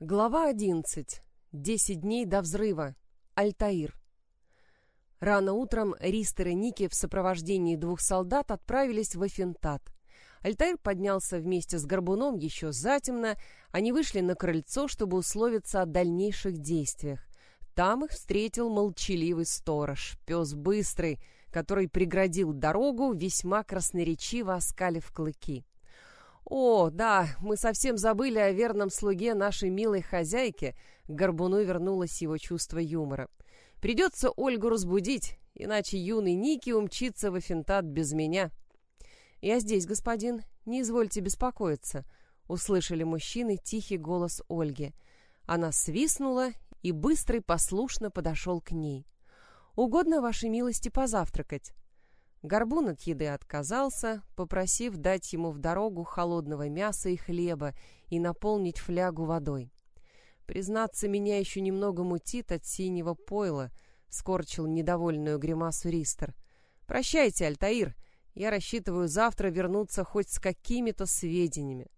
Глава 11. Десять дней до взрыва. Альтаир. Рано утром Ристер и Ники в сопровождении двух солдат отправились в Афентат. Альтаир поднялся вместе с Горбуном еще затемно, они вышли на крыльцо, чтобы условиться о дальнейших действиях. Там их встретил молчаливый сторож, пес быстрый, который преградил дорогу, весьма красноречиво оскалив клыки. «О, да, мы совсем забыли о верном слуге нашей милой хозяйки», к Горбуну вернулось его чувство юмора. «Придется Ольгу разбудить, иначе юный Ники умчится в Афентат без меня». «Я здесь, господин, не извольте беспокоиться», — услышали мужчины тихий голос Ольги. Она свистнула, и Быстрый послушно подошел к ней. «Угодно вашей милости позавтракать?» Горбун от еды отказался, попросив дать ему в дорогу холодного мяса и хлеба и наполнить флягу водой. «Признаться, меня еще немного мутит от синего пойла», — скорчил недовольную гримасу Ристер. «Прощайте, Альтаир, я рассчитываю завтра вернуться хоть с какими-то сведениями».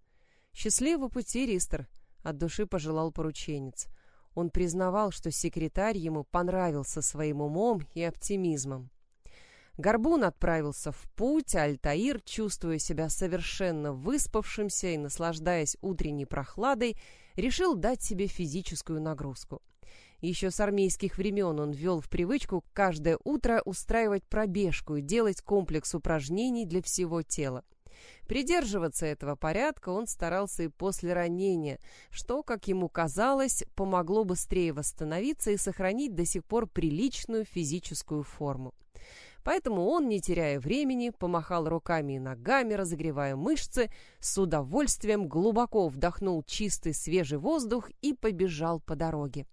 «Счастливого пути, Ристер», — от души пожелал порученец. Он признавал, что секретарь ему понравился своим умом и оптимизмом. Горбун отправился в путь, Альтаир, чувствуя себя совершенно выспавшимся и наслаждаясь утренней прохладой, решил дать себе физическую нагрузку. Еще с армейских времен он ввел в привычку каждое утро устраивать пробежку и делать комплекс упражнений для всего тела. Придерживаться этого порядка он старался и после ранения, что, как ему казалось, помогло быстрее восстановиться и сохранить до сих пор приличную физическую форму. Поэтому он, не теряя времени, помахал руками и ногами, разогревая мышцы, с удовольствием глубоко вдохнул чистый свежий воздух и побежал по дороге.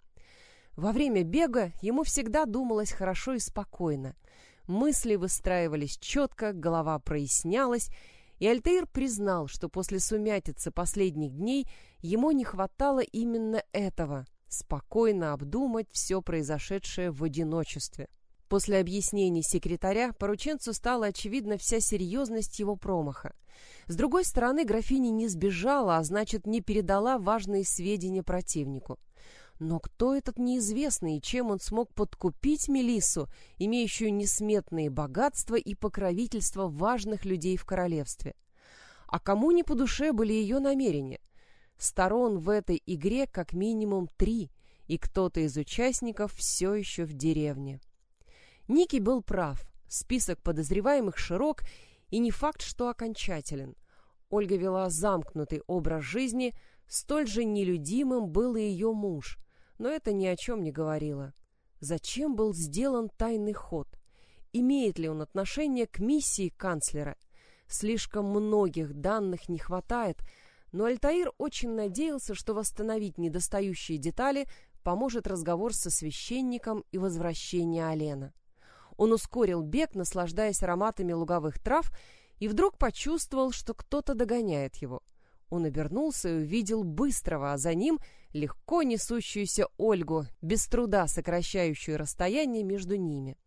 Во время бега ему всегда думалось хорошо и спокойно. Мысли выстраивались четко, голова прояснялась, и Альтаир признал, что после сумятицы последних дней ему не хватало именно этого — спокойно обдумать все произошедшее в одиночестве. После объяснений секретаря порученцу стала очевидна вся серьезность его промаха. С другой стороны, графиня не сбежала, а значит, не передала важные сведения противнику. Но кто этот неизвестный и чем он смог подкупить Мелиссу, имеющую несметные богатства и покровительство важных людей в королевстве? А кому не по душе были ее намерения? Сторон в этой игре как минимум три, и кто-то из участников все еще в деревне. Ники был прав. Список подозреваемых широк и не факт, что окончателен. Ольга вела замкнутый образ жизни, столь же нелюдимым был и ее муж, но это ни о чем не говорило. Зачем был сделан тайный ход? Имеет ли он отношение к миссии канцлера? Слишком многих данных не хватает, но Альтаир очень надеялся, что восстановить недостающие детали поможет разговор со священником и возвращение Алена. Он ускорил бег, наслаждаясь ароматами луговых трав, и вдруг почувствовал, что кто-то догоняет его. Он обернулся и увидел быстрого, а за ним легко несущуюся Ольгу, без труда сокращающую расстояние между ними.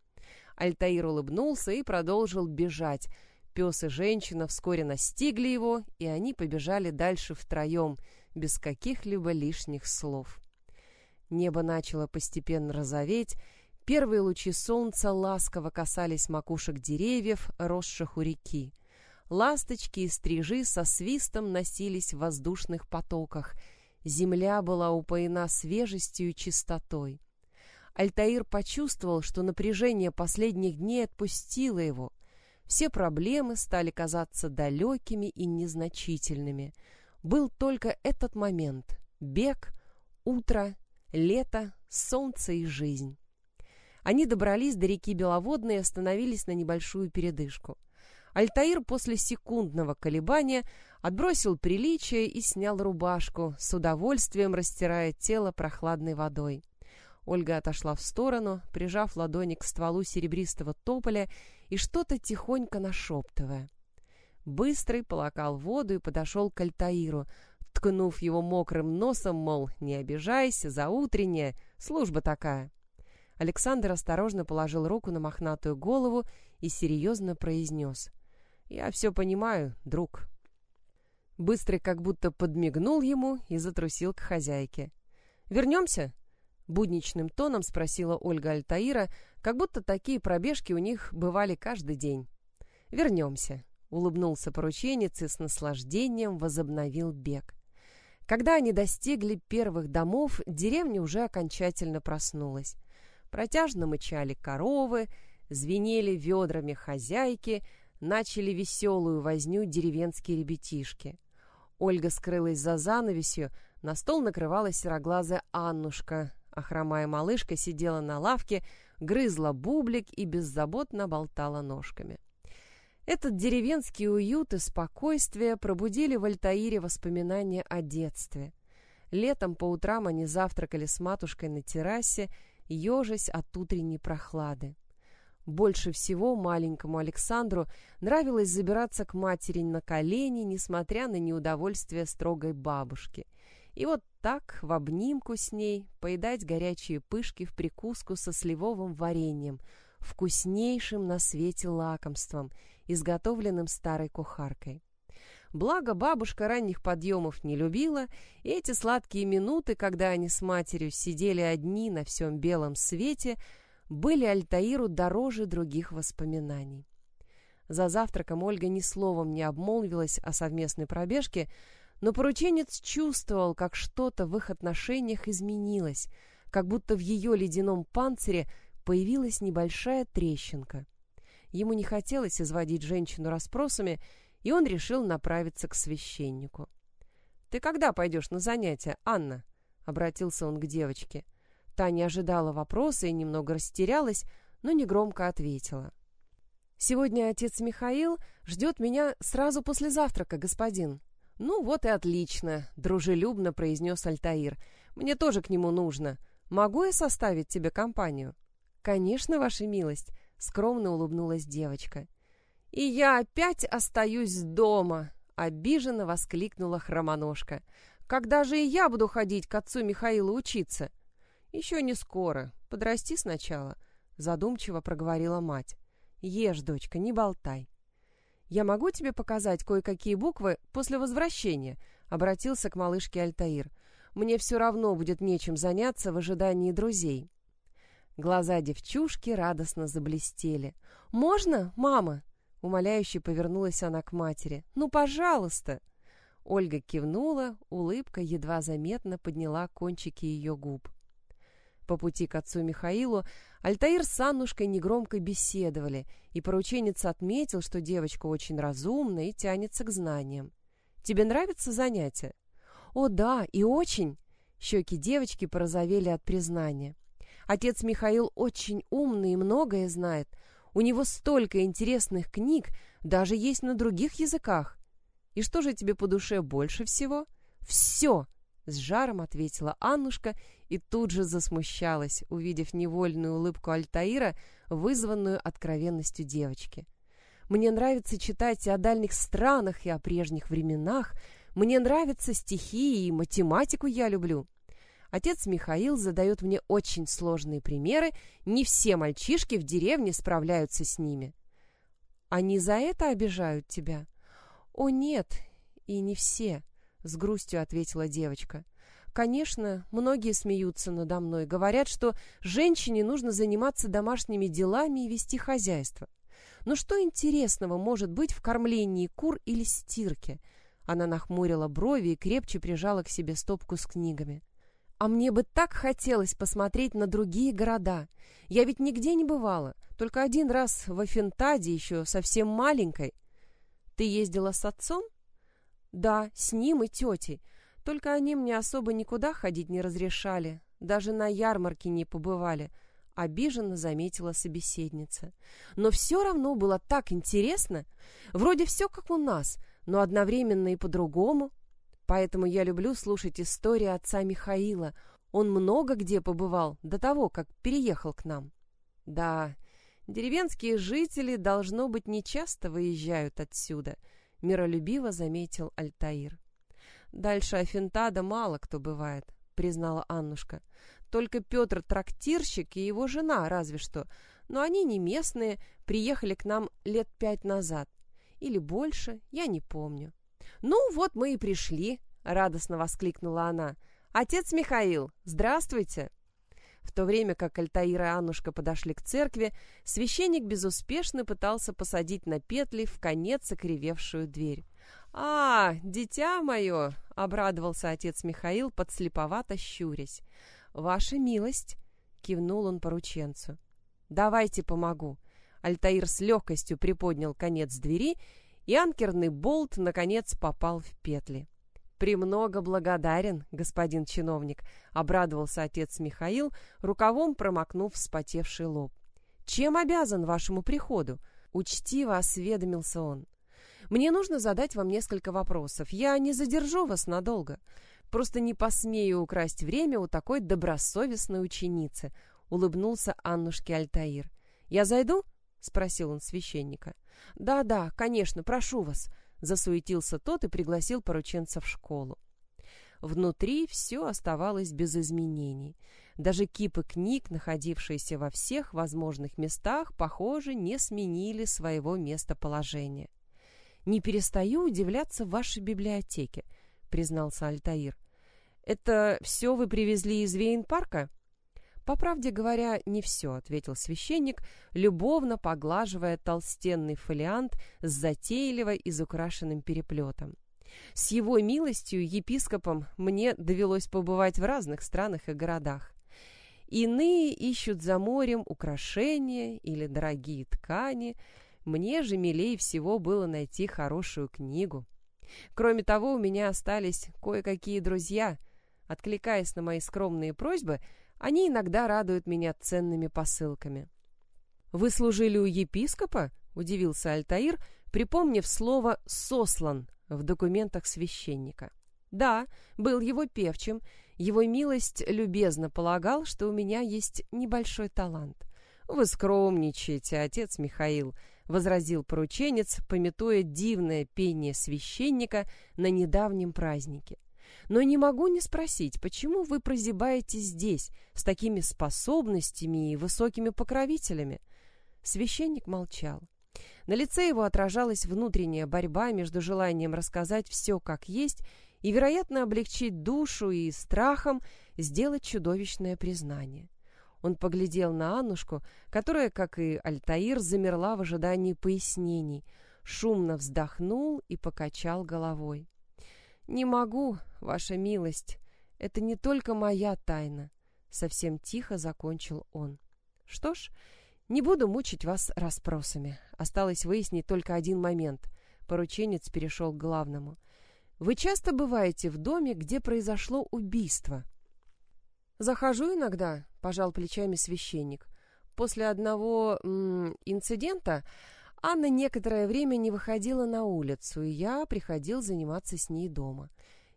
Альтаир улыбнулся и продолжил бежать. Пес и женщина вскоре настигли его, и они побежали дальше втроем, без каких-либо лишних слов. Небо начало постепенно розоветь, Первые лучи солнца ласково касались макушек деревьев, росших у реки. Ласточки и стрижи со свистом носились в воздушных потоках. Земля была упоена свежестью и чистотой. Альтаир почувствовал, что напряжение последних дней отпустило его. Все проблемы стали казаться далекими и незначительными. Был только этот момент — бег, утро, лето, солнце и жизнь. Они добрались до реки Беловодной и остановились на небольшую передышку. Альтаир после секундного колебания отбросил приличие и снял рубашку, с удовольствием растирая тело прохладной водой. Ольга отошла в сторону, прижав ладони к стволу серебристого тополя и что-то тихонько нашептывая. Быстрый полакал воду и подошел к Альтаиру, ткнув его мокрым носом, мол, не обижайся, за утренняя, служба такая. Александр осторожно положил руку на мохнатую голову и серьезно произнес. «Я все понимаю, друг». Быстрый как будто подмигнул ему и затрусил к хозяйке. «Вернемся?» — будничным тоном спросила Ольга Альтаира, как будто такие пробежки у них бывали каждый день. «Вернемся», — улыбнулся порученец и с наслаждением возобновил бег. Когда они достигли первых домов, деревня уже окончательно проснулась. Протяжно мычали коровы, звенели ведрами хозяйки, начали веселую возню деревенские ребятишки. Ольга скрылась за занавесью, на стол накрывалась сероглазая Аннушка, а хромая малышка сидела на лавке, грызла бублик и беззаботно болтала ножками. Этот деревенский уют и спокойствие пробудили в Альтаире воспоминания о детстве. Летом по утрам они завтракали с матушкой на террасе, ежась от утренней прохлады. Больше всего маленькому Александру нравилось забираться к матери на колени, несмотря на неудовольствие строгой бабушки. И вот так, в обнимку с ней, поедать горячие пышки в прикуску со сливовым вареньем, вкуснейшим на свете лакомством, изготовленным старой кухаркой. Благо, бабушка ранних подъемов не любила, и эти сладкие минуты, когда они с матерью сидели одни на всем белом свете, были Альтаиру дороже других воспоминаний. За завтраком Ольга ни словом не обмолвилась о совместной пробежке, но порученец чувствовал, как что-то в их отношениях изменилось, как будто в ее ледяном панцире появилась небольшая трещинка. Ему не хотелось изводить женщину расспросами, и он решил направиться к священнику. «Ты когда пойдешь на занятия, Анна?» — обратился он к девочке. Та не ожидала вопроса и немного растерялась, но негромко ответила. «Сегодня отец Михаил ждет меня сразу после завтрака, господин». «Ну вот и отлично», — дружелюбно произнес Альтаир. «Мне тоже к нему нужно. Могу я составить тебе компанию?» «Конечно, ваша милость», — скромно улыбнулась девочка. «И я опять остаюсь дома!» — обиженно воскликнула хромоножка. «Когда же и я буду ходить к отцу Михаилу учиться?» «Еще не скоро. Подрасти сначала», — задумчиво проговорила мать. «Ешь, дочка, не болтай». «Я могу тебе показать кое-какие буквы после возвращения?» — обратился к малышке Альтаир. «Мне все равно будет нечем заняться в ожидании друзей». Глаза девчушки радостно заблестели. «Можно, мама?» Умоляюще повернулась она к матери. «Ну, пожалуйста!» Ольга кивнула, улыбка едва заметно подняла кончики ее губ. По пути к отцу Михаилу Альтаир с Аннушкой негромко беседовали, и порученец отметил, что девочка очень разумна и тянется к знаниям. «Тебе нравится занятие?» «О, да, и очень!» Щеки девочки порозовели от признания. «Отец Михаил очень умный и многое знает. У него столько интересных книг, даже есть на других языках. И что же тебе по душе больше всего? Все! С жаром ответила Аннушка и тут же засмущалась, увидев невольную улыбку Альтаира, вызванную откровенностью девочки. Мне нравится читать и о дальних странах, и о прежних временах. Мне нравятся стихи, и математику я люблю. Отец Михаил задает мне очень сложные примеры, не все мальчишки в деревне справляются с ними. Они за это обижают тебя? О, нет, и не все, с грустью ответила девочка. Конечно, многие смеются надо мной, говорят, что женщине нужно заниматься домашними делами и вести хозяйство. Но что интересного может быть в кормлении кур или стирке? Она нахмурила брови и крепче прижала к себе стопку с книгами. А мне бы так хотелось посмотреть на другие города. Я ведь нигде не бывала, только один раз в Афентаде, еще совсем маленькой. Ты ездила с отцом? Да, с ним и тетей. Только они мне особо никуда ходить не разрешали, даже на ярмарке не побывали, обиженно заметила собеседница. Но все равно было так интересно. Вроде все как у нас, но одновременно и по-другому. Поэтому я люблю слушать истории отца Михаила. Он много где побывал до того, как переехал к нам. Да, деревенские жители, должно быть, нечасто выезжают отсюда, миролюбиво заметил Альтаир. Дальше Афентада мало кто бывает, признала Аннушка. Только Петр трактирщик и его жена, разве что. Но они не местные, приехали к нам лет пять назад. Или больше, я не помню. «Ну, вот мы и пришли», — радостно воскликнула она. «Отец Михаил, здравствуйте!» В то время как Альтаир и Аннушка подошли к церкви, священник безуспешно пытался посадить на петли в конец окривевшую дверь. «А, дитя мое!» — обрадовался отец Михаил, подслеповато щурясь. «Ваша милость!» — кивнул он порученцу. «Давайте помогу!» Альтаир с легкостью приподнял конец двери, и анкерный болт, наконец, попал в петли. «Премного благодарен, господин чиновник», — обрадовался отец Михаил, рукавом промокнув вспотевший лоб. «Чем обязан вашему приходу?» — учтиво осведомился он. «Мне нужно задать вам несколько вопросов. Я не задержу вас надолго. Просто не посмею украсть время у такой добросовестной ученицы», — улыбнулся Аннушке Альтаир. «Я зайду?» — спросил он священника. «Да-да, конечно, прошу вас», засуетился тот и пригласил порученца в школу. Внутри все оставалось без изменений. Даже кипы книг, находившиеся во всех возможных местах, похоже, не сменили своего местоположения. «Не перестаю удивляться вашей библиотеке», — признался Альтаир. «Это все вы привезли из Вейн-парка?» «По правде говоря, не все», — ответил священник, любовно поглаживая толстенный фолиант с затейливо изукрашенным переплетом. «С его милостью, епископом, мне довелось побывать в разных странах и городах. Иные ищут за морем украшения или дорогие ткани. Мне же милей всего было найти хорошую книгу. Кроме того, у меня остались кое-какие друзья. Откликаясь на мои скромные просьбы, они иногда радуют меня ценными посылками. «Вы служили у епископа?» — удивился Альтаир, припомнив слово «сослан» в документах священника. «Да, был его певчим. Его милость любезно полагал, что у меня есть небольшой талант». «Вы скромничаете, отец Михаил», — возразил порученец, пометуя дивное пение священника на недавнем празднике но не могу не спросить, почему вы прозябаете здесь с такими способностями и высокими покровителями?» Священник молчал. На лице его отражалась внутренняя борьба между желанием рассказать все как есть и, вероятно, облегчить душу и страхом сделать чудовищное признание. Он поглядел на Аннушку, которая, как и Альтаир, замерла в ожидании пояснений, шумно вздохнул и покачал головой. «Не могу, ваша милость. Это не только моя тайна», — совсем тихо закончил он. «Что ж, не буду мучить вас расспросами. Осталось выяснить только один момент». Порученец перешел к главному. «Вы часто бываете в доме, где произошло убийство?» «Захожу иногда», — пожал плечами священник. «После одного м -м, инцидента Анна некоторое время не выходила на улицу, и я приходил заниматься с ней дома.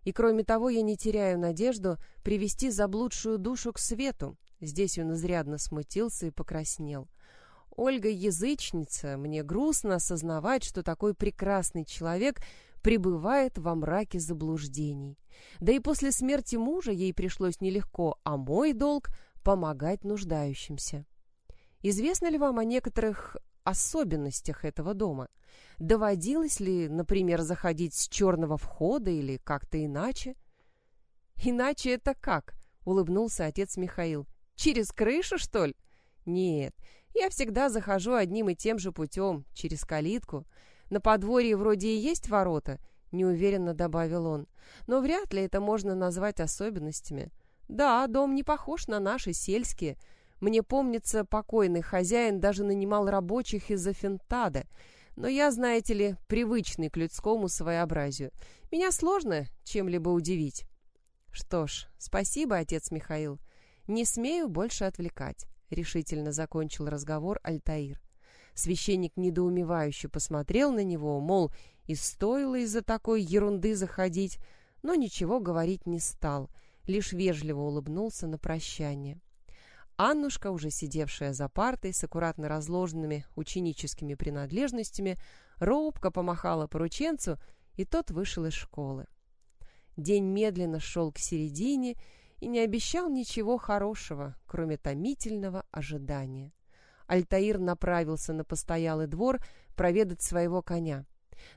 И кроме того, я не теряю надежду привести заблудшую душу к свету. Здесь он изрядно смутился и покраснел. Ольга язычница, мне грустно осознавать, что такой прекрасный человек пребывает во мраке заблуждений. Да и после смерти мужа ей пришлось нелегко, а мой долг — помогать нуждающимся. Известно ли вам о некоторых особенностях этого дома. Доводилось ли, например, заходить с черного входа или как-то иначе? «Иначе это как?» — улыбнулся отец Михаил. «Через крышу, что ли?» «Нет, я всегда захожу одним и тем же путем, через калитку. На подворье вроде и есть ворота», — неуверенно добавил он. «Но вряд ли это можно назвать особенностями. Да, дом не похож на наши сельские, — мне помнится, покойный хозяин даже нанимал рабочих из-за фентада. Но я, знаете ли, привычный к людскому своеобразию. Меня сложно чем-либо удивить. Что ж, спасибо, отец Михаил. Не смею больше отвлекать, решительно закончил разговор Альтаир. Священник недоумевающе посмотрел на него, мол, и стоило из-за такой ерунды заходить, но ничего говорить не стал, лишь вежливо улыбнулся на прощание. Аннушка, уже сидевшая за партой с аккуратно разложенными ученическими принадлежностями, робко помахала порученцу, и тот вышел из школы. День медленно шел к середине и не обещал ничего хорошего, кроме томительного ожидания. Альтаир направился на постоялый двор проведать своего коня.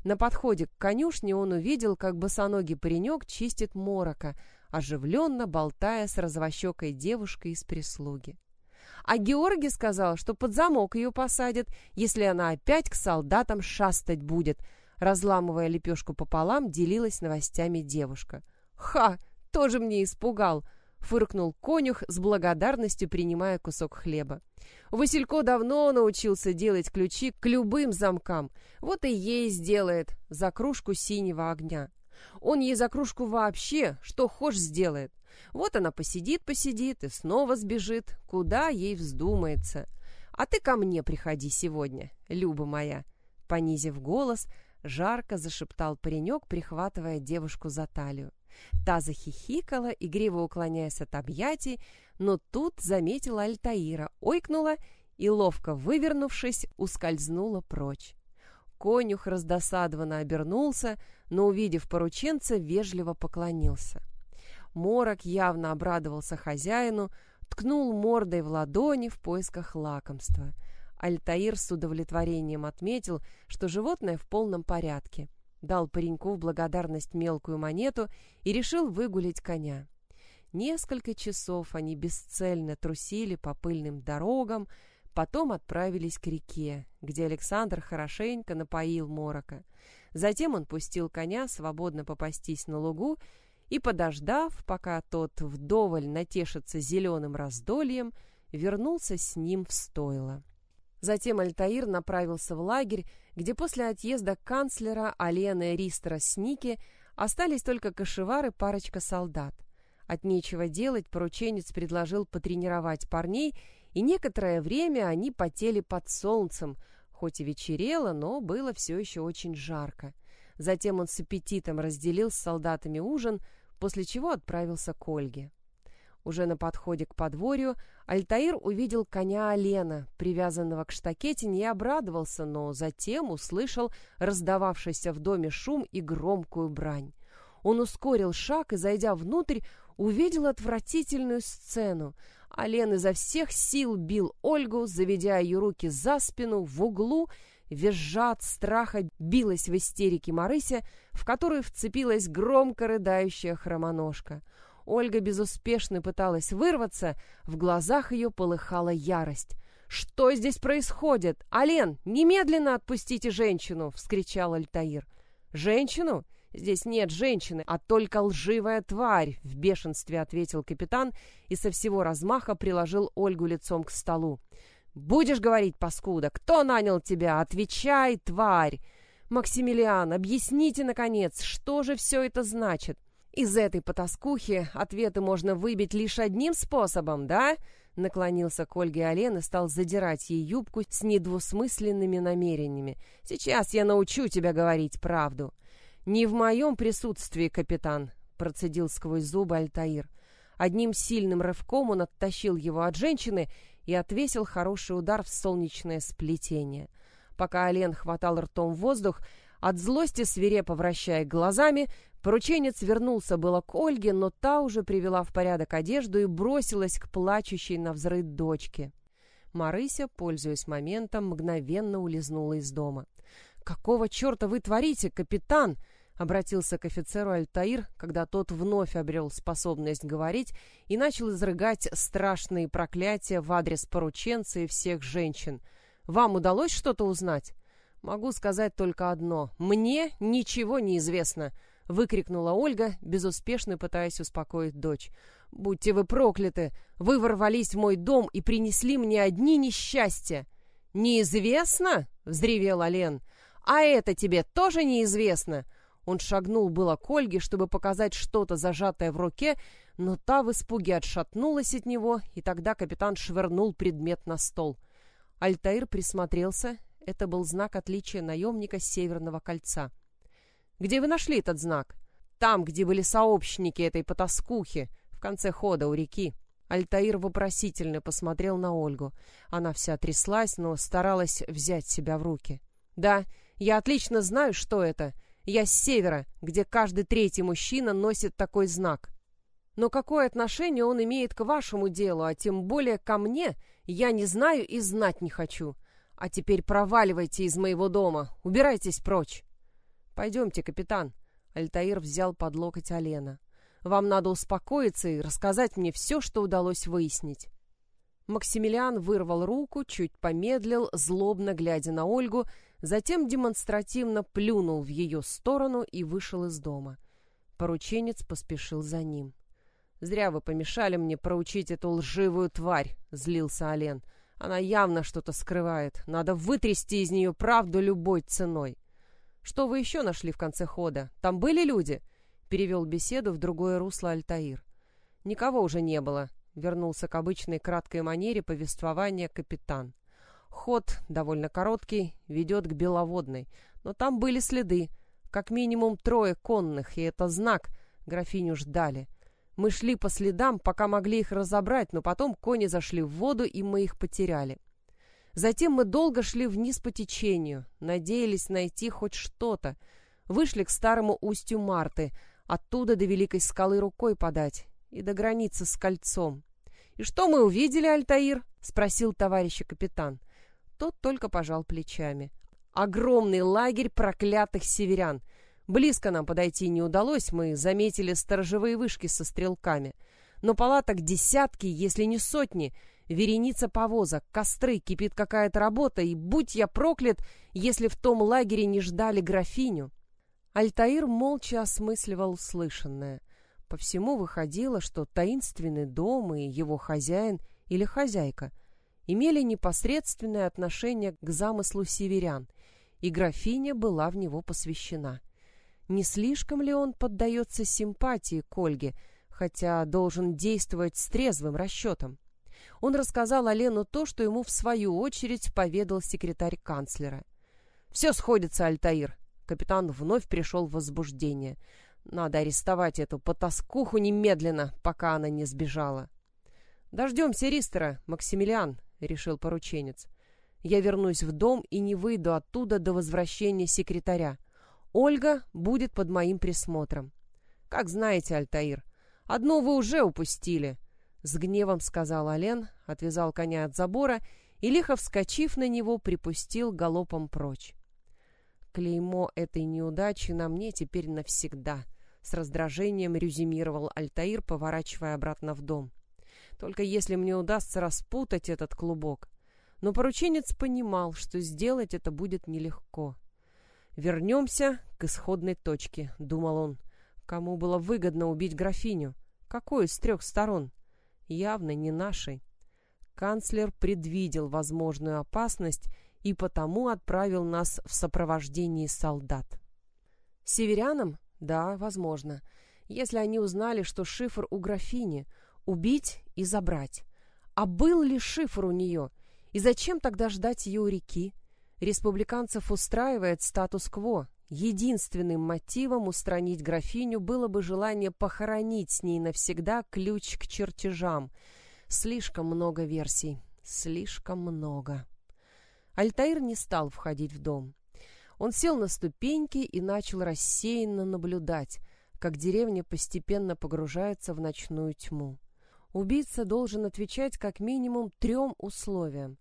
На подходе к конюшне он увидел, как босоногий паренек чистит морока, оживленно болтая с развощекой девушкой из прислуги. А Георгий сказал, что под замок ее посадят, если она опять к солдатам шастать будет. Разламывая лепешку пополам, делилась новостями девушка. «Ха! Тоже мне испугал!» — фыркнул конюх с благодарностью, принимая кусок хлеба. Василько давно научился делать ключи к любым замкам. Вот и ей сделает за кружку синего огня. Он ей за кружку вообще, что хошь сделает. Вот она посидит-посидит и снова сбежит, куда ей вздумается. А ты ко мне приходи сегодня, Люба моя. Понизив голос, жарко зашептал паренек, прихватывая девушку за талию. Та захихикала, игриво уклоняясь от объятий, но тут заметила Альтаира, ойкнула и, ловко вывернувшись, ускользнула прочь. Конюх раздосадованно обернулся, но, увидев порученца, вежливо поклонился. Морок явно обрадовался хозяину, ткнул мордой в ладони в поисках лакомства. Альтаир с удовлетворением отметил, что животное в полном порядке. Дал пареньку в благодарность мелкую монету и решил выгулить коня. Несколько часов они бесцельно трусили по пыльным дорогам, потом отправились к реке, где Александр хорошенько напоил морока. Затем он пустил коня свободно попастись на лугу и, подождав, пока тот вдоволь натешится зеленым раздольем, вернулся с ним в стойло. Затем Альтаир направился в лагерь, где после отъезда канцлера Алены Ристера Сники остались только кошевар и парочка солдат. От нечего делать порученец предложил потренировать парней, и некоторое время они потели под солнцем, хоть и вечерело, но было все еще очень жарко. Затем он с аппетитом разделил с солдатами ужин, после чего отправился к Ольге. Уже на подходе к подворью Альтаир увидел коня Алена, привязанного к штакетине, и обрадовался, но затем услышал раздававшийся в доме шум и громкую брань. Он ускорил шаг и, зайдя внутрь, увидел отвратительную сцену. Ален изо всех сил бил Ольгу, заведя ее руки за спину в углу, визжа от страха, билась в истерике Марыся, в которую вцепилась громко рыдающая хромоножка. Ольга безуспешно пыталась вырваться, в глазах ее полыхала ярость. «Что здесь происходит? Ален, немедленно отпустите женщину!» — вскричал Альтаир. «Женщину? «Здесь нет женщины, а только лживая тварь», — в бешенстве ответил капитан и со всего размаха приложил Ольгу лицом к столу. «Будешь говорить, паскуда, кто нанял тебя? Отвечай, тварь!» «Максимилиан, объясните, наконец, что же все это значит? Из этой потаскухи ответы можно выбить лишь одним способом, да?» Наклонился к Ольге Олен и стал задирать ей юбку с недвусмысленными намерениями. «Сейчас я научу тебя говорить правду». «Не в моем присутствии, капитан», — процедил сквозь зубы Альтаир. Одним сильным рывком он оттащил его от женщины и отвесил хороший удар в солнечное сплетение. Пока Олен хватал ртом воздух, от злости свирепо вращая глазами, порученец вернулся было к Ольге, но та уже привела в порядок одежду и бросилась к плачущей на взрыв дочке. Марыся, пользуясь моментом, мгновенно улизнула из дома. «Какого черта вы творите, капитан?» Обратился к офицеру Альтаир, когда тот вновь обрел способность говорить и начал изрыгать страшные проклятия в адрес порученца и всех женщин. «Вам удалось что-то узнать?» «Могу сказать только одно. Мне ничего не известно!» — выкрикнула Ольга, безуспешно пытаясь успокоить дочь. «Будьте вы прокляты! Вы ворвались в мой дом и принесли мне одни несчастья!» «Неизвестно?» — взревел Олен. «А это тебе тоже неизвестно?» Он шагнул было к Ольге, чтобы показать что-то зажатое в руке, но та в испуге отшатнулась от него, и тогда капитан швырнул предмет на стол. Альтаир присмотрелся. Это был знак отличия наемника Северного кольца. «Где вы нашли этот знак?» «Там, где были сообщники этой потаскухи, в конце хода у реки». Альтаир вопросительно посмотрел на Ольгу. Она вся тряслась, но старалась взять себя в руки. «Да, я отлично знаю, что это. Я с севера, где каждый третий мужчина носит такой знак. Но какое отношение он имеет к вашему делу, а тем более ко мне, я не знаю и знать не хочу. А теперь проваливайте из моего дома, убирайтесь прочь. «Пойдемте, капитан». Альтаир взял под локоть Алена. «Вам надо успокоиться и рассказать мне все, что удалось выяснить». Максимилиан вырвал руку, чуть помедлил, злобно глядя на Ольгу, затем демонстративно плюнул в ее сторону и вышел из дома. Порученец поспешил за ним. «Зря вы помешали мне проучить эту лживую тварь», — злился Олен. «Она явно что-то скрывает. Надо вытрясти из нее правду любой ценой». «Что вы еще нашли в конце хода? Там были люди?» — перевел беседу в другое русло Альтаир. «Никого уже не было», — вернулся к обычной краткой манере повествования капитан. «Ход, довольно короткий, ведет к Беловодной, но там были следы, как минимум трое конных, и это знак, графиню ждали». Мы шли по следам, пока могли их разобрать, но потом кони зашли в воду, и мы их потеряли. Затем мы долго шли вниз по течению, надеялись найти хоть что-то. Вышли к старому устью Марты, оттуда до Великой скалы рукой подать и до границы с кольцом. «И что мы увидели, Альтаир?» — спросил товарищ капитан. Тот только пожал плечами. «Огромный лагерь проклятых северян — Близко нам подойти не удалось, мы заметили сторожевые вышки со стрелками. Но палаток десятки, если не сотни, вереница повозок, костры, кипит какая-то работа, и будь я проклят, если в том лагере не ждали графиню. Альтаир молча осмысливал услышанное. По всему выходило, что таинственный дом и его хозяин или хозяйка имели непосредственное отношение к замыслу северян, и графиня была в него посвящена. Не слишком ли он поддается симпатии к Ольге, хотя должен действовать с трезвым расчетом? Он рассказал Олену то, что ему в свою очередь поведал секретарь канцлера. «Все сходится, Альтаир!» Капитан вновь пришел в возбуждение. «Надо арестовать эту потаскуху немедленно, пока она не сбежала». «Дождемся Ристера, Максимилиан», — решил порученец. «Я вернусь в дом и не выйду оттуда до возвращения секретаря. Ольга будет под моим присмотром. Как знаете, Альтаир, одну вы уже упустили, с гневом сказал Ален, отвязал коня от забора и, лихо вскочив на него, припустил галопом прочь. Клеймо этой неудачи на мне теперь навсегда, с раздражением резюмировал Альтаир, поворачивая обратно в дом. Только если мне удастся распутать этот клубок. Но порученец понимал, что сделать это будет нелегко. «Вернемся к исходной точке», — думал он. «Кому было выгодно убить графиню? Какой из трех сторон? Явно не нашей». Канцлер предвидел возможную опасность и потому отправил нас в сопровождении солдат. Северянам? Да, возможно. Если они узнали, что шифр у графини, убить и забрать. А был ли шифр у нее? И зачем тогда ждать ее у реки? Республиканцев устраивает статус-кво. Единственным мотивом устранить графиню было бы желание похоронить с ней навсегда ключ к чертежам. Слишком много версий. Слишком много. Альтаир не стал входить в дом. Он сел на ступеньки и начал рассеянно наблюдать, как деревня постепенно погружается в ночную тьму. Убийца должен отвечать как минимум трем условиям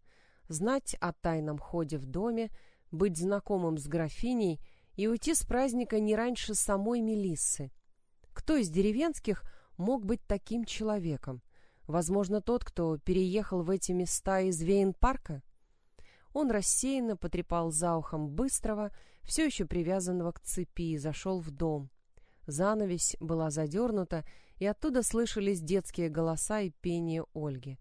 знать о тайном ходе в доме, быть знакомым с графиней и уйти с праздника не раньше самой Мелиссы. Кто из деревенских мог быть таким человеком? Возможно, тот, кто переехал в эти места из Вейн-парка? Он рассеянно потрепал за ухом быстрого, все еще привязанного к цепи, и зашел в дом. Занавесь была задернута, и оттуда слышались детские голоса и пение Ольги.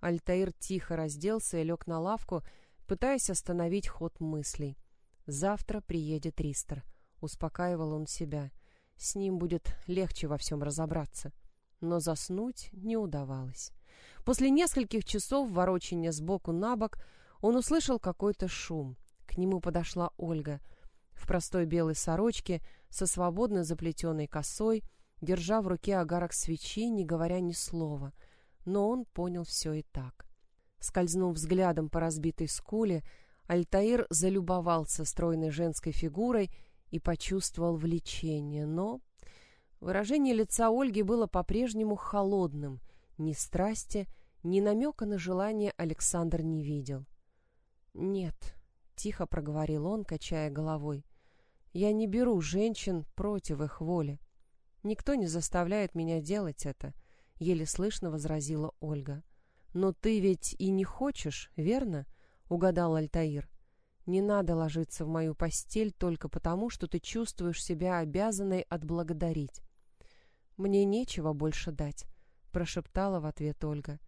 Альтаир тихо разделся и лег на лавку, пытаясь остановить ход мыслей. «Завтра приедет Ристер», — успокаивал он себя. «С ним будет легче во всем разобраться». Но заснуть не удавалось. После нескольких часов ворочения сбоку на бок он услышал какой-то шум. К нему подошла Ольга. В простой белой сорочке, со свободно заплетенной косой, держа в руке огарок свечи, не говоря ни слова — но он понял все и так. Скользнув взглядом по разбитой скуле, Альтаир залюбовался стройной женской фигурой и почувствовал влечение, но выражение лица Ольги было по-прежнему холодным, ни страсти, ни намека на желание Александр не видел. «Нет», — тихо проговорил он, качая головой, — Я не беру женщин против их воли. Никто не заставляет меня делать это, еле слышно возразила Ольга. Но ты ведь и не хочешь, верно? угадал Альтаир. Не надо ложиться в мою постель только потому, что ты чувствуешь себя обязанной отблагодарить. Мне нечего больше дать, прошептала в ответ Ольга.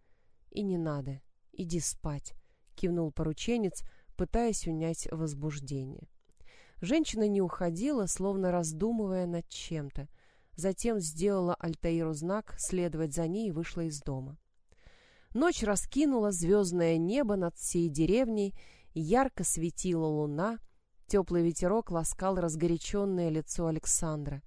И не надо. Иди спать, кивнул порученец, пытаясь унять возбуждение. Женщина не уходила, словно раздумывая над чем-то. Затем сделала Альтаиру знак следовать за ней и вышла из дома. Ночь раскинула звездное небо над всей деревней, ярко светила луна, теплый ветерок ласкал разгоряченное лицо Александра.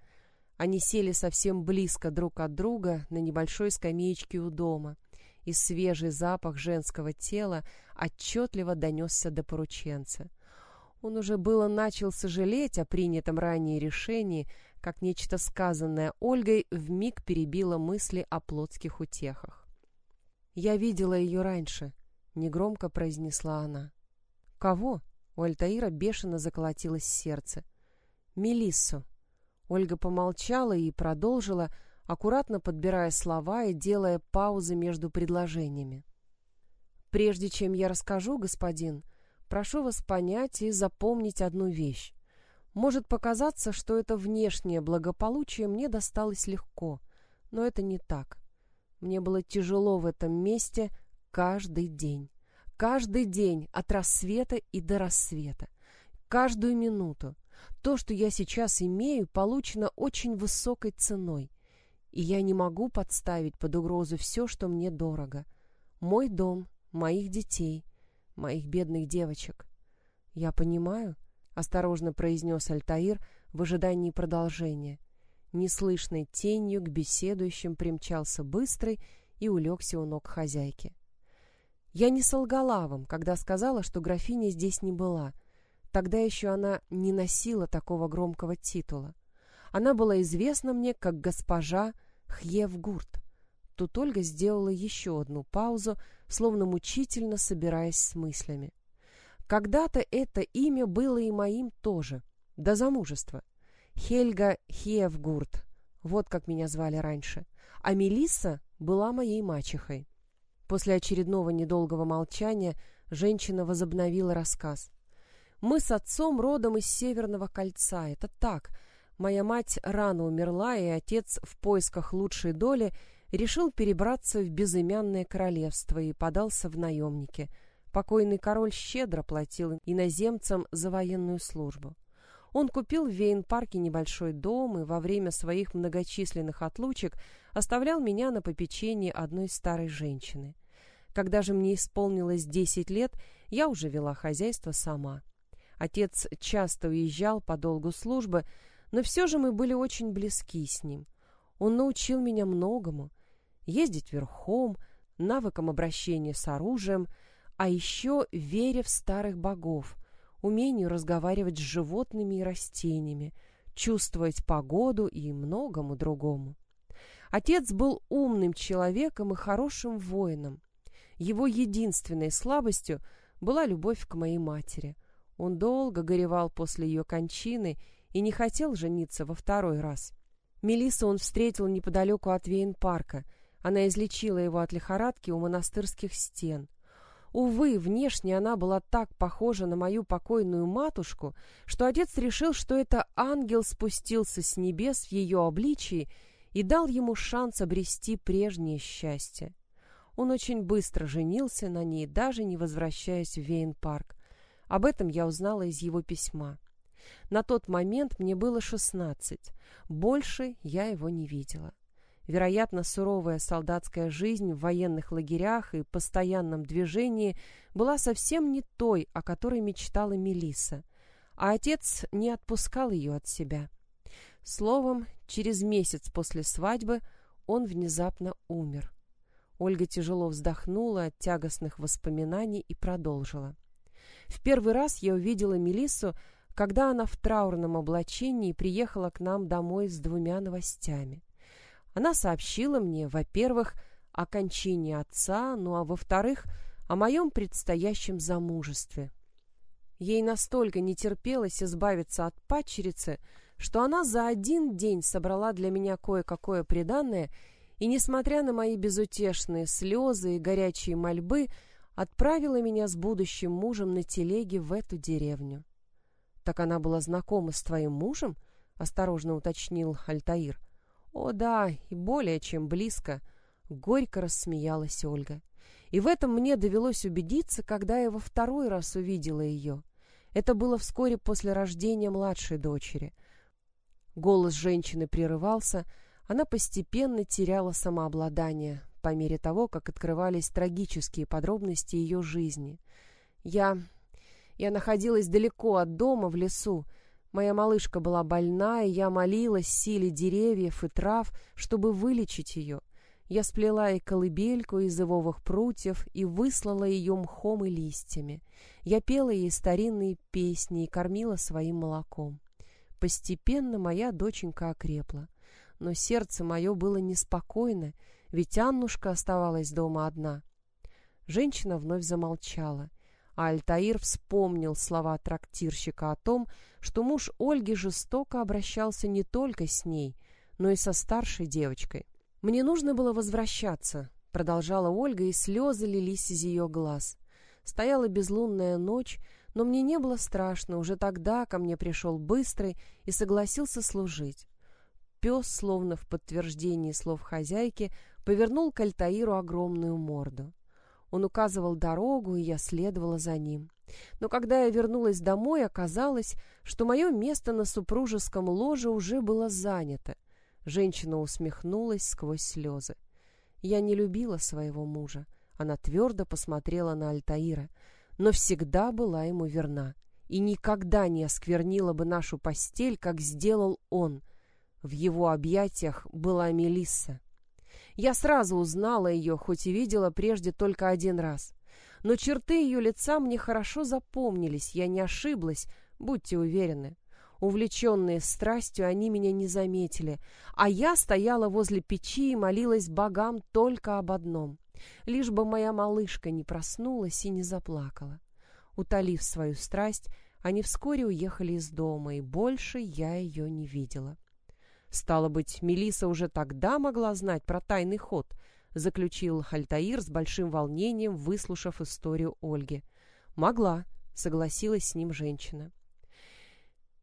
Они сели совсем близко друг от друга на небольшой скамеечке у дома, и свежий запах женского тела отчетливо донесся до порученца. Он уже было начал сожалеть о принятом ранее решении, как нечто сказанное Ольгой вмиг перебило мысли о плотских утехах. «Я видела ее раньше», — негромко произнесла она. «Кого?» — у Альтаира бешено заколотилось сердце. «Мелиссу». Ольга помолчала и продолжила, аккуратно подбирая слова и делая паузы между предложениями. «Прежде чем я расскажу, господин, прошу вас понять и запомнить одну вещь. Может показаться, что это внешнее благополучие мне досталось легко, но это не так. Мне было тяжело в этом месте каждый день. Каждый день от рассвета и до рассвета. Каждую минуту. То, что я сейчас имею, получено очень высокой ценой. И я не могу подставить под угрозу все, что мне дорого. Мой дом, моих детей, моих бедных девочек. Я понимаю, — осторожно произнес Альтаир в ожидании продолжения. Неслышной тенью к беседующим примчался быстрый и улегся у ног хозяйки. Я не солгала вам, когда сказала, что графиня здесь не была. Тогда еще она не носила такого громкого титула. Она была известна мне как госпожа Хьевгурт. Тут Ольга сделала еще одну паузу, словно мучительно собираясь с мыслями. Когда-то это имя было и моим тоже, до замужества. Хельга Хевгурт, вот как меня звали раньше. А Мелисса была моей мачехой. После очередного недолгого молчания женщина возобновила рассказ. Мы с отцом родом из Северного кольца. Это так. Моя мать рано умерла, и отец в поисках лучшей доли решил перебраться в безымянное королевство и подался в наемники – Покойный король щедро платил иноземцам за военную службу. Он купил в Вейн-парке небольшой дом и во время своих многочисленных отлучек оставлял меня на попечении одной старой женщины. Когда же мне исполнилось 10 лет, я уже вела хозяйство сама. Отец часто уезжал по долгу службы, но все же мы были очень близки с ним. Он научил меня многому: ездить верхом, навыкам обращения с оружием, а еще вере в старых богов, умению разговаривать с животными и растениями, чувствовать погоду и многому другому. Отец был умным человеком и хорошим воином. Его единственной слабостью была любовь к моей матери. Он долго горевал после ее кончины и не хотел жениться во второй раз. Мелиссу он встретил неподалеку от Вейн-парка. Она излечила его от лихорадки у монастырских стен. Увы, внешне она была так похожа на мою покойную матушку, что отец решил, что это ангел спустился с небес в ее обличии и дал ему шанс обрести прежнее счастье. Он очень быстро женился на ней, даже не возвращаясь в Вейн-парк. Об этом я узнала из его письма. На тот момент мне было шестнадцать. Больше я его не видела. Вероятно, суровая солдатская жизнь в военных лагерях и постоянном движении была совсем не той, о которой мечтала Мелисса, а отец не отпускал ее от себя. Словом, через месяц после свадьбы он внезапно умер. Ольга тяжело вздохнула от тягостных воспоминаний и продолжила. В первый раз я увидела Мелиссу, когда она в траурном облачении приехала к нам домой с двумя новостями. Она сообщила мне, во-первых, о кончине отца, ну а во-вторых, о моем предстоящем замужестве. Ей настолько не терпелось избавиться от падчерицы, что она за один день собрала для меня кое-какое приданное и, несмотря на мои безутешные слезы и горячие мольбы, отправила меня с будущим мужем на телеге в эту деревню. «Так она была знакома с твоим мужем?» — осторожно уточнил Альтаир. «О да, и более чем близко», — горько рассмеялась Ольга. И в этом мне довелось убедиться, когда я во второй раз увидела ее. Это было вскоре после рождения младшей дочери. Голос женщины прерывался, она постепенно теряла самообладание по мере того, как открывались трагические подробности ее жизни. Я... я находилась далеко от дома, в лесу. Моя малышка была больна, и я молилась силе деревьев и трав, чтобы вылечить ее. Я сплела и колыбельку из ивовых прутьев и выслала ее мхом и листьями. Я пела ей старинные песни и кормила своим молоком. Постепенно моя доченька окрепла. Но сердце мое было неспокойно, ведь Аннушка оставалась дома одна. Женщина вновь замолчала, а Альтаир вспомнил слова трактирщика о том, что муж Ольги жестоко обращался не только с ней, но и со старшей девочкой. «Мне нужно было возвращаться», — продолжала Ольга, и слезы лились из ее глаз. Стояла безлунная ночь, но мне не было страшно, уже тогда ко мне пришел быстрый и согласился служить. Пес, словно в подтверждении слов хозяйки, повернул к Альтаиру огромную морду. Он указывал дорогу, и я следовала за ним. Но когда я вернулась домой, оказалось, что мое место на супружеском ложе уже было занято — Женщина усмехнулась сквозь слезы. Я не любила своего мужа. Она твердо посмотрела на Альтаира, но всегда была ему верна и никогда не осквернила бы нашу постель, как сделал он. В его объятиях была Мелисса. Я сразу узнала ее, хоть и видела прежде только один раз. Но черты ее лица мне хорошо запомнились, я не ошиблась, будьте уверены. Увлеченные страстью, они меня не заметили, а я стояла возле печи и молилась богам только об одном — лишь бы моя малышка не проснулась и не заплакала. Утолив свою страсть, они вскоре уехали из дома, и больше я ее не видела. Стало быть, Мелиса уже тогда могла знать про тайный ход, заключил Хальтаир с большим волнением, выслушав историю Ольги. Могла, согласилась с ним женщина.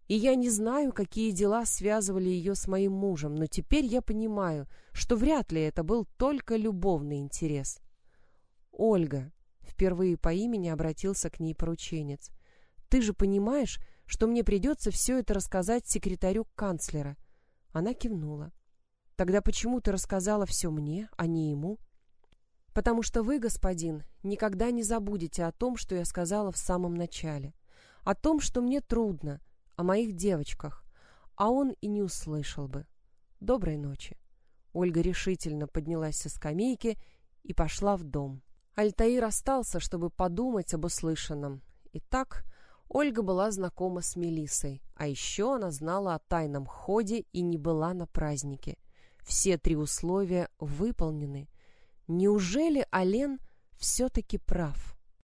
И я не знаю, какие дела связывали ее с моим мужем, но теперь я понимаю, что вряд ли это был только любовный интерес. Ольга, впервые по имени обратился к ней порученец. Ты же понимаешь, что мне придется все это рассказать секретарю канцлера. Она кивнула. Тогда почему ты рассказала все мне, а не ему? Потому что вы, господин, никогда не забудете о том, что я сказала в самом начале, о том, что мне трудно, о моих девочках, а он и не услышал бы. Доброй ночи. Ольга решительно поднялась со скамейки и пошла в дом. Альтаир остался, чтобы подумать об услышанном. Итак, Ольга была знакома с Мелиссой, а еще она знала о тайном ходе и не была на празднике. Все три условия выполнены. Неужели Ален все-таки прав?